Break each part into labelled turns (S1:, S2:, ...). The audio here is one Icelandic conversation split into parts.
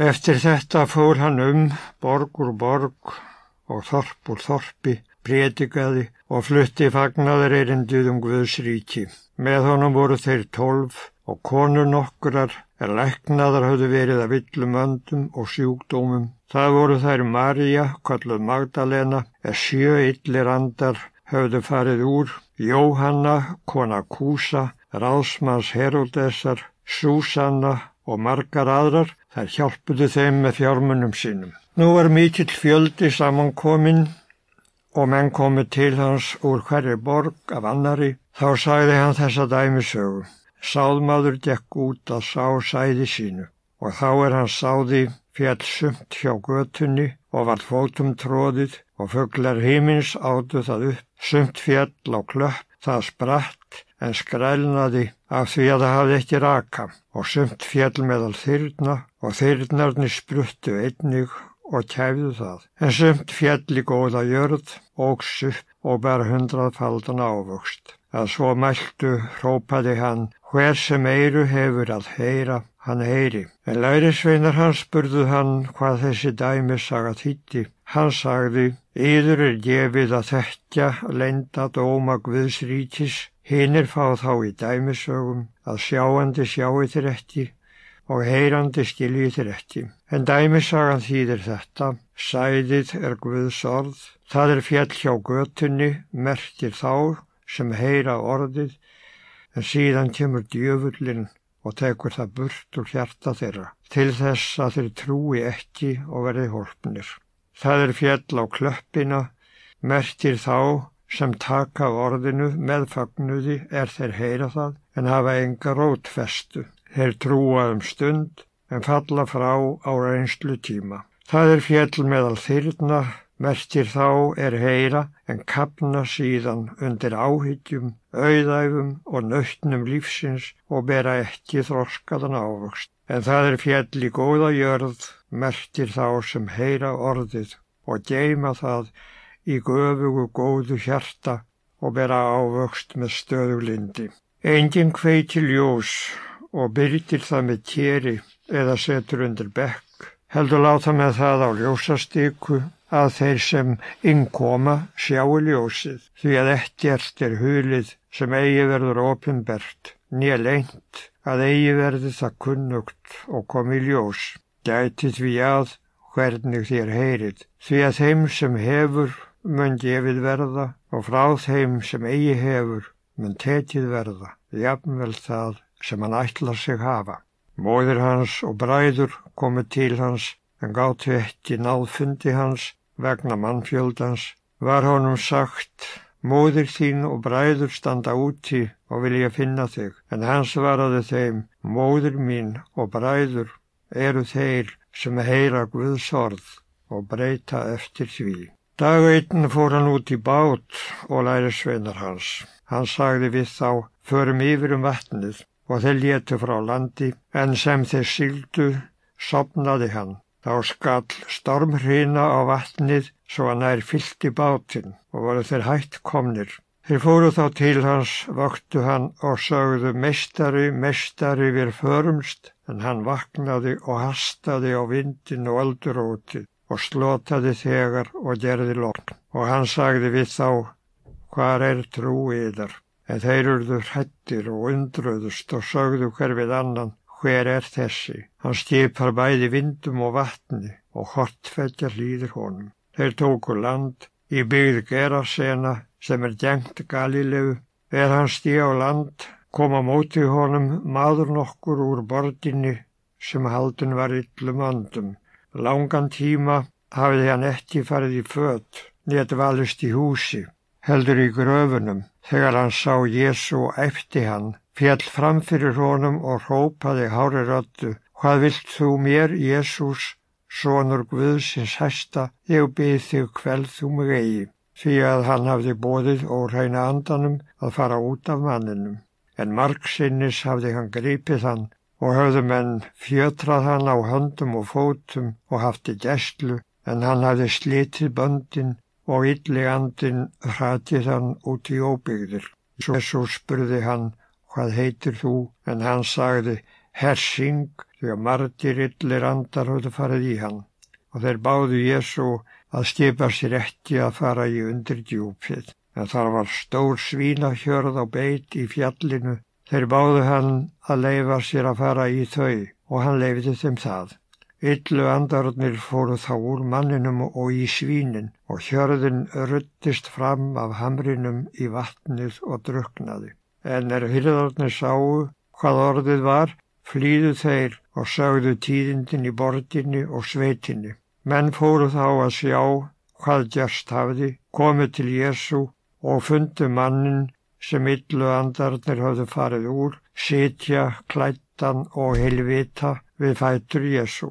S1: Eftir þetta fór hann um, borg úr borg og þorp úr þorpi, prétikaði og flutti fagnaður erindið um Guðsríki. Með honum voru þeir tólf og konur nokkurar er læknaðar hafðu verið að villum öndum og sjúkdómum. Það voru þær Marja, kalluð Magdalena, er sjö illir andar hafðu farið úr, Jóhanna, kona Kúsa, Ráðsmanns Herodesar, Súsanna og margar aðrar þær hjálpuðu þeim með fjármunum sínum. Nú var mikill fjöldi samankominn og menn komu til hans úr hverju borg af annari, þá sagði hann þessa dæmisögu. Sáðmaður dekk út að sá sæði sínu og þá er hann sáði fjall sumt hjá götunni og var fótum tróðið og fugglar himins áttu það upp, sumt fjall á klöpp, það spratt en skrælnaði af því að það hafði ekki raka og sumt fjall meðal þyrna og þyrnarni spruttu einnig og kæfðu það. En sumt fjall í góða jörð supp og bar hundraðfaldan ávöxt. Að svo mæltu hrópaði hann hver sem eiru hefur að heyra, hann heyri. En lærisveinar hans spurðu hann hvað þessi dæmi saga þýtti. Hann sagði, yður er gefið að þekkja lenda dóma Guðsríkis Hinnir fá þá í dæmisögum að sjáandi sjáu þér ekki og heyrandi skilji þér ekki. En dæmisagan þýðir þetta, sæðið er Guðs orð, það er fjall hjá götunni, mertir þá sem heyra orðið, en síðan kemur djöfullin og tekur það burt úr hjarta þeirra, til þess að þeir trúi ekki og verði hólpnir. Það er fjall á klöppina, mertir þá sem taka orðinu með fagnuði er þeir heyra það en hafa enga rótfestu. Þeir trúa um stund en falla frá á reynslu tíma. Það er fjell meðal þyrna, mertir þá er heyra en kapna síðan undir áhyggjum, auðæfum og nöttnum lífsins og bera ekki þroskaðan ávöxt. En það er fjell í góða jörð, mertir þá sem heyra orðið og geima það í göfugu góðu hjarta og bera ávöxt með stöðulindi. Engin kveiti ljós og byrjtir það með tjeri eða setur undir bekk. Heldur láta með það á ljósastíku að þeir sem innkoma sjáu ljósið því að ekkert er hulið sem eigi verður ofinbert, nýja leint að eigi verði það kunnugt og komi ljós. Gæti því að hvernig þér heyrið, því að þeim sem hefur mun gefið verða og frá þeim sem eigi hefur mun tekið verða, jafnvel það sem hann ætlar sig hafa. Móðir hans og bræður komu til hans en gáttu ekki náðfundi hans vegna mannfjöldans, var honum sagt, móðir þín og bræður standa úti og vilja finna þig, en hans varaði þeim, móðir mín og bræður eru þeir sem heyra Guðs orð og breyta eftir því. Dag einn fór hann út í bát og læri sveinar hans. Hann sagði við þá, förum yfir um vatnið og þeir létu frá landi, en sem þeir síldu, sopnaði hann. Þá skall stormhrina á vatnið svo hann nær fyllt í bátinn og voru þeir hætt komnir. Þeir fóru þá til hans, vöktu hann og sögðu mestari, mestari við förumst, en hann vaknaði og hastaði á vindin og öldurótið og slotaði þegar og gerði lokn. Og hann sagði við þá, hvar er trúiðar? En þeir eruðu hrettir og undröðust og sögðu hver við annan, hver er þessi? Hann stipar bæði vindum og vatni og hortfættjar líður honum. Þeir tóku land í byggð Gerasena sem er dengt Galilegu. Er hann stí á land, kom á móti honum maður nokkur úr borginni sem haldun var yllum andum Langan tíma hafði hann ekki farið í fött, nétt valist í húsi, heldur í gröfunum. Þegar hann sá Jésu og eftir hann, fjall fram fyrir honum og rópaði hári röttu, hvað vilt þú mér, Jésús, sonur Guðsins hæsta, ég byrð þig kveld þú mig eigi, því að hann hafði bóðið og reyna andanum að fara út af manninum. En margsinnis hafði hann gripið hann og höfðu menn fjötrað hann á höndum og fótum og hafti gæstlu en hann hafði slitið böndin og ylli andin hratið hann út í óbyggðir. Svo spurði hann, hvað heitir þú? En hann sagði, Hersing, því að margir illir andar höfðu farið í hann og þeir báðu Jésu að skipa sér ekki að fara í undir djúpið. En þar var stór svínahjörð á beit í fjallinu. Þeir báðu hann að leifa sér að fara í þau og hann leifiði þeim það. Yllu andarnir fóru þá úr manninum og í svínin og hjörðin ruttist fram af hamrinum í vatnið og druknaði. En er hyrðarnir sáu hvað orðið var, flýðu þeir og sagðu tíðindin í borginni og sveitinni. Menn fóru þá að sjá hvað gerst hafði, komið til Jésu og fundu mannin sem yllu andarnir hafðu farið úr, sitja, klættan og helvita við fætur Jésu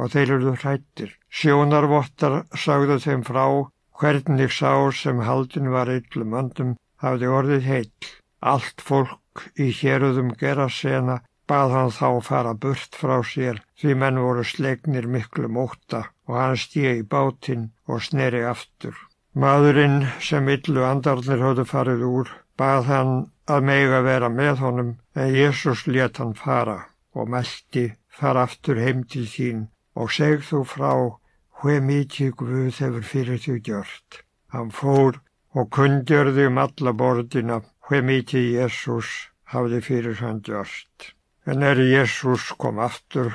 S1: og þeir eru hrættir. Sjónarvottar sagðu þeim frá hvernig sá sem haldin var yllum öndum hafði orðið heill. Allt fólk í héröðum Gerasena bað hann þá fara burt frá sér því menn voru slegnir miklu móta og hann stíði í bátinn og sneri aftur. Maðurinn sem yllu andarnir höfðu farið úr bað hann að meiga vera með honum en Jésús let hann fara og meldi fara aftur heim til sín og segð þú frá hver mikið Guð hefur fyrir því gjört. Hann fór og kundjörði um alla borðina hver mikið Jésús hafði fyrir hann gjört. En er Jésús kom aftur,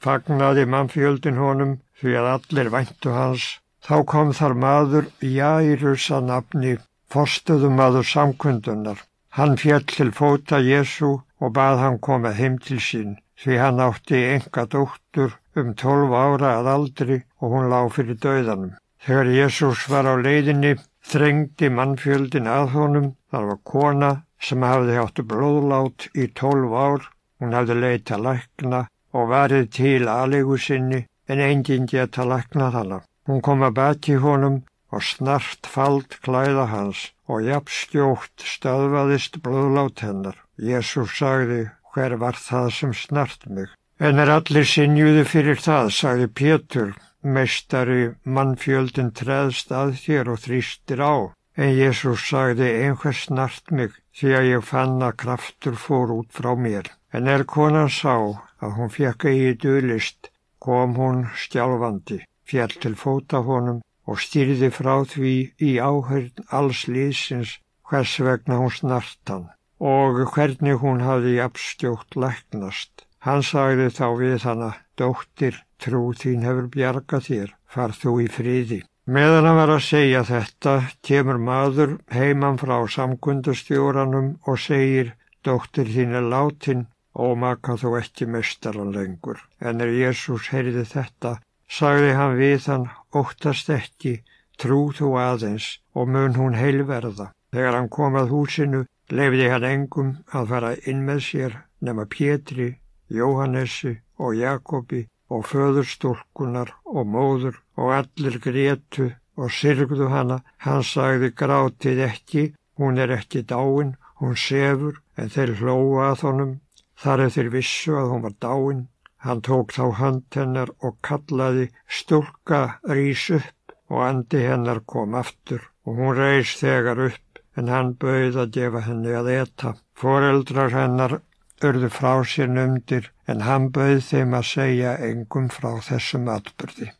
S1: fagnaði mannfjöldin honum því að allir væntu hans. Þá kom þar maður Jærus að nafni, forstuðum maður samkundunar. Hann fjall til fóta Jésu og bað hann koma heim til sín því hann átti enga dóttur um tólf ára að aldri og hún lág fyrir döðanum. Þegar Jésús var á leiðinni þrengdi mannfjöldin að honum. Það var kona sem hafði áttu blóðlát í tólf ár. Hún hafði leita lækna og varið til aðlegu sinni en enginn geta læknað hana. Hún kom að baki honum og snart fald klæða hans og jafnstjókt stöðvaðist blóðlát hennar. Jésús sagði hver var það sem snart mig. En er allir sinjuði fyrir það, sagði Pétur, meistari mannfjöldin treðst að þér og þrýstir á. En Jésús sagði einhver snart mig því að ég fann að kraftur fór út frá mér. En er konan sá að hún fekk eigi duðlist, kom hún stjálfandi, fjall til fóta honum og styrði frá því í áhörn alls lísins hvers vegna hún snart hann og hvernig hún hafði jafnstjókt læknast. Hann sagði þá við hana, dóttir, trú þín hefur bjargað þér, far þú í friði. Meðan hann var að segja þetta, kemur maður heimann frá samkundastjóranum og segir, dóttir þín er látin og maka þú ekki mestaran lengur. En er Jésús heyrði þetta, sagði hann við hann, óttast ekki, trú þú aðeins og mun hún heilverða. Þegar hann kom að húsinu, Leifði hann engum að fara inn með sér nema Pétri, Jóhannesi og Jakobi og föðurstólkunar og móður og allir grétu og sirgðu hana. Hann sagði grátið ekki, hún er ekki dáin, hún sefur en þeir hlóa að honum. Þar er þeir vissu að hún var dáin. Hann tók þá hand hennar og kallaði stúlka rís upp og andi hennar kom aftur og hún reys þegar upp en hann bauð að gefa henni að eta. Foreldrar hennar urðu frá sér numdir en hann bauð þeim að segja engum frá þessum atbyrði.